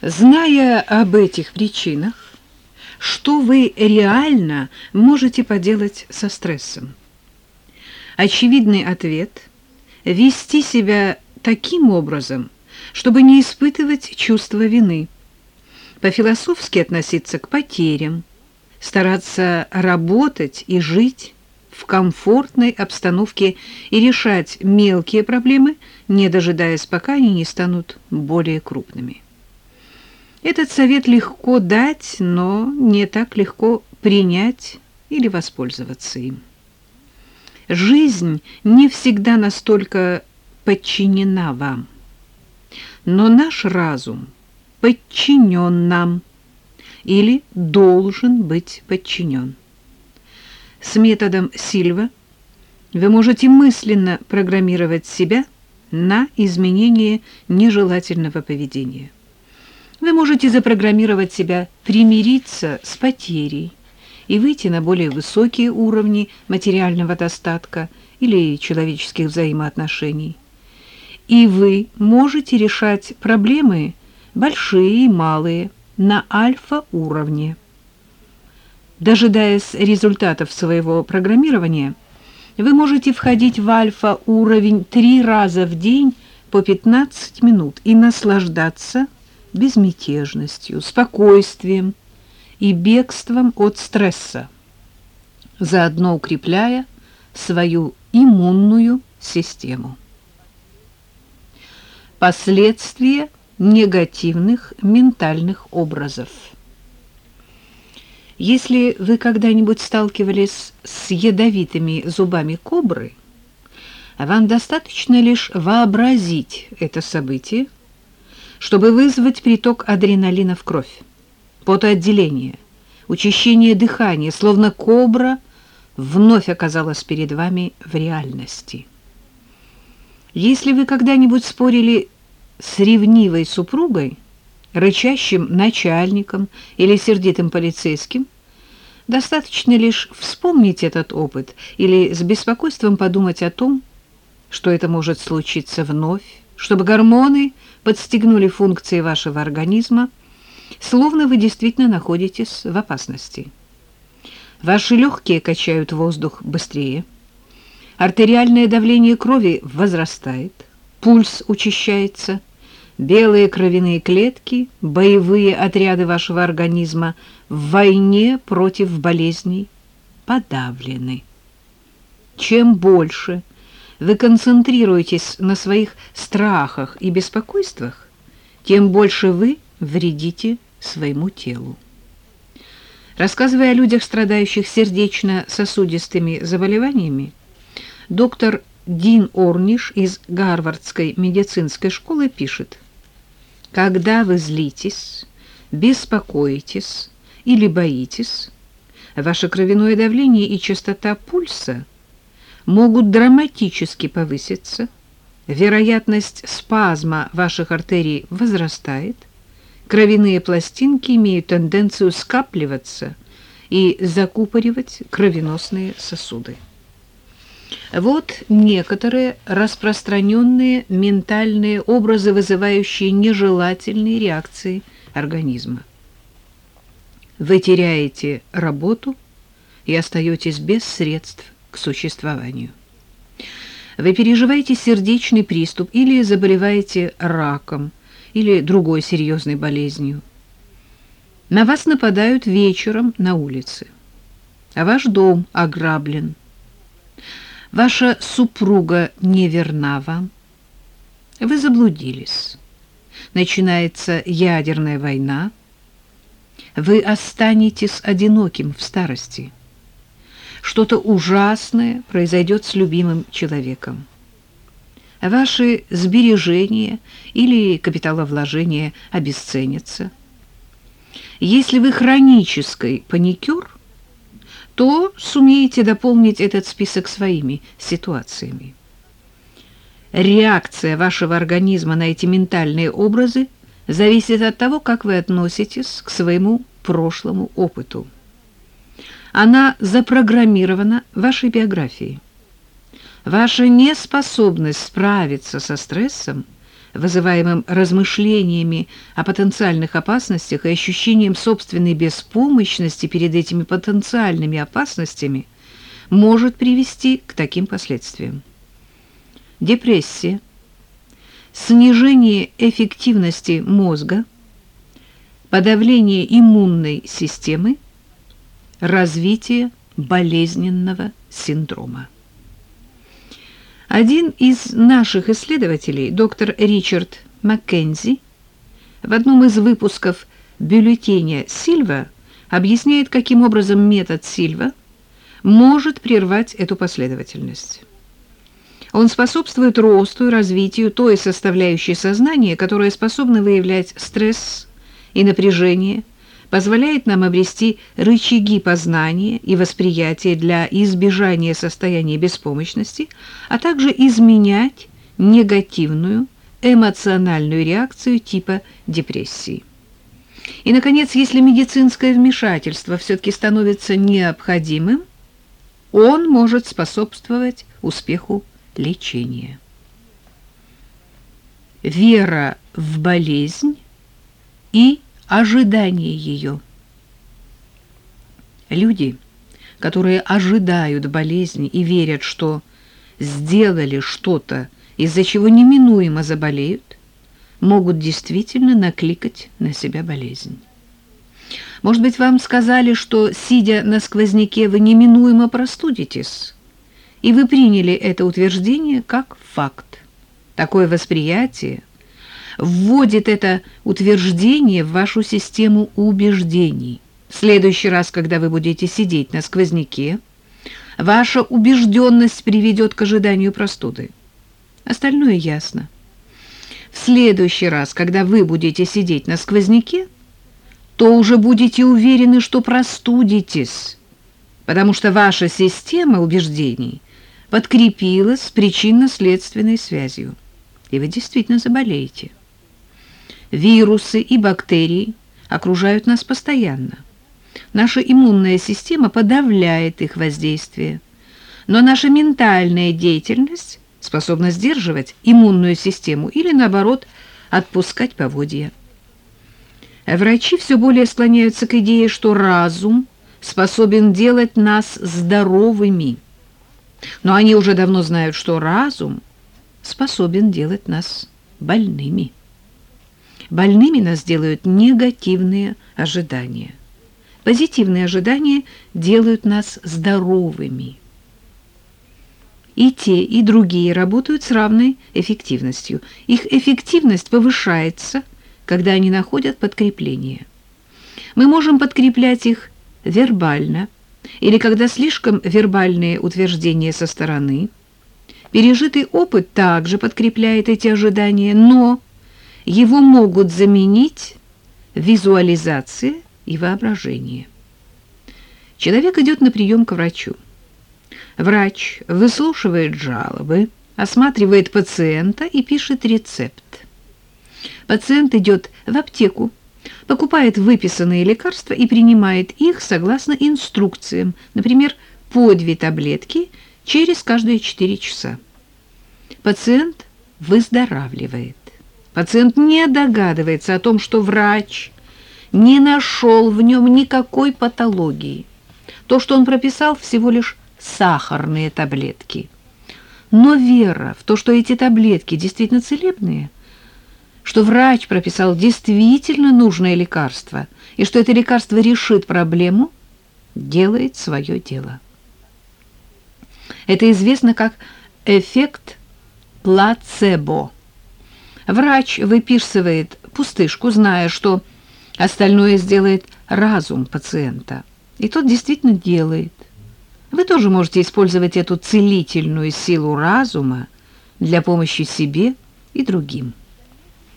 Зная об этих причинах, что вы реально можете поделать со стрессом? Очевидный ответ – вести себя таким образом, чтобы не испытывать чувство вины, по-философски относиться к потерям, стараться работать и жить в комфортной обстановке и решать мелкие проблемы, не дожидаясь, пока они не станут более крупными. Этот совет легко дать, но не так легко принять или воспользоваться им. Жизнь не всегда настолько подчинена вам, но наш разум подчинен нам или должен быть подчинен. С методом Сильва вы можете мысленно программировать себя на изменение нежелательного поведения. Вы можете запрограммировать себя примириться с потерей и выйти на более высокие уровни материального достатка или человеческих взаимоотношений. И вы можете решать проблемы большие и малые на альфа-уровне. Дожидаясь результатов своего программирования, вы можете входить в альфа-уровень три раза в день по 15 минут и наслаждаться безмятежностью, спокойствием и бегством от стресса, заодно укрепляя свою иммунную систему. Последствия негативных ментальных образов – если вы когда-нибудь сталкивались с ядовитыми зубами кобры, вам достаточно лишь вообразить это событие, чтобы вызвать приток адреналина в кровь, потоотделение, учащение дыхания, словно кобра вновь оказалась перед вами в реальности. Если вы когда-нибудь спорили с ревнивой супругой, рычащим начальником или сердитым полицейским, достаточно лишь вспомнить этот опыт или с беспокойством подумать о том, что это может случиться вновь, чтобы гормоны подстегнули функции вашего организма, словно вы действительно находитесь в опасности. Ваши легкие качают воздух быстрее, артериальное давление крови возрастает, пульс учащается, белые кровяные клетки, боевые отряды вашего организма в войне против болезней подавлены. Чем больше вы концентрируетесь на своих страхах и беспокойствах, тем больше вы вредите своему телу. Рассказывая о людях, страдающих сердечно-сосудистыми заболеваниями, доктор Дин Орниш из Гарвардской медицинской школы пишет – когда вы злитесь, беспокоитесь или боитесь, ваше кровяное давление и частота пульса могут драматически повыситься, вероятность спазма ваших артерий возрастает, кровяные пластинки имеют тенденцию скапливаться и закупоривать кровеносные сосуды. Вот некоторые распространенные ментальные образы, вызывающие нежелательные реакции организма. Вы теряете работу и остаетесь без средств к существованию. Вы переживаете сердечный приступ или заболеваете раком или другой серьезной болезнью. На вас нападают вечером на улице, а ваш дом ограблен – Ваша супруга не верна вам. Вы заблудились. Начинается ядерная война. Вы останетесь одиноким в старости. Что-то ужасное произойдет с любимым человеком. Ваши сбережения или капиталовложения обесценятся. Если вы хронический паникер – то сумеете дополнить этот список своими ситуациями. Реакция вашего организма на эти ментальные образы зависит от того, как вы относитесь к своему прошлому опыту. Она запрограммирована вашей биографией. Ваша неспособность справиться со стрессом вызываемым размышлениями о потенциальных опасностях и ощущением собственной беспомощности перед этими потенциальными опасностями, может привести к таким последствиям. Депрессия, снижение эффективности мозга, подавление иммунной системы, развитие болезненного синдрома. Один из наших исследователей, доктор Ричард Маккензи, в одном из выпусков бюллетеня Сильва объясняет, каким образом метод Сильва может прервать эту последовательность. Он способствует росту и развитию той составляющей сознания, которая способна выявлять стресс и напряжение, позволяет нам обрести рычаги познания и восприятия для избежания состояния беспомощности, а также изменять негативную эмоциональную реакцию типа депрессии. И, наконец, если медицинское вмешательство все-таки становится необходимым, он может способствовать успеху лечения. Вера в болезнь и ожидание ее. Люди, которые ожидают болезни и верят, что сделали что-то, из-за чего неминуемо заболеют, могут действительно накликать на себя болезнь. Может быть, вам сказали, что, сидя на сквозняке, вы неминуемо простудитесь, и вы приняли это утверждение как факт. Такое восприятие вводит это утверждение в вашу систему убеждений. В следующий раз, когда вы будете сидеть на сквозняке, ваша убежденность приведет к ожиданию простуды. Остальное ясно. В следующий раз, когда вы будете сидеть на сквозняке, то уже будете уверены, что простудитесь, потому что ваша система убеждений подкрепилась причинно-следственной связью, и вы действительно заболеете. Вирусы и бактерии окружают нас постоянно. Наша иммунная система подавляет их воздействие, но наша ментальная деятельность способна сдерживать иммунную систему или, наоборот, отпускать поводья. Врачи все более склоняются к идее, что разум способен делать нас здоровыми. Но они уже давно знают, что разум способен делать нас больными. Больными нас делают негативные ожидания. Позитивные ожидания делают нас здоровыми. И те, и другие работают с равной эффективностью. Их эффективность повышается, когда они находят подкрепление. Мы можем подкреплять их вербально, или когда слишком вербальные утверждения со стороны. Пережитый опыт также подкрепляет эти ожидания, но его могут заменить визуализация и воображение. Человек идет на прием к врачу. Врач выслушивает жалобы, осматривает пациента и пишет рецепт. Пациент идет в аптеку, покупает выписанные лекарства и принимает их согласно инструкциям, например, по две таблетки через каждые 4 часа. Пациент выздоравливает. Пациент не догадывается о том, что врач не нашел в нем никакой патологии. То, что он прописал, всего лишь сахарные таблетки. Но вера в то, что эти таблетки действительно целебные, что врач прописал действительно нужное лекарство, и что это лекарство решит проблему, делает свое дело. Это известно как эффект плацебо. Врач выписывает пустышку, зная, что остальное сделает разум пациента. И тот действительно делает. Вы тоже можете использовать эту целительную силу разума для помощи себе и другим.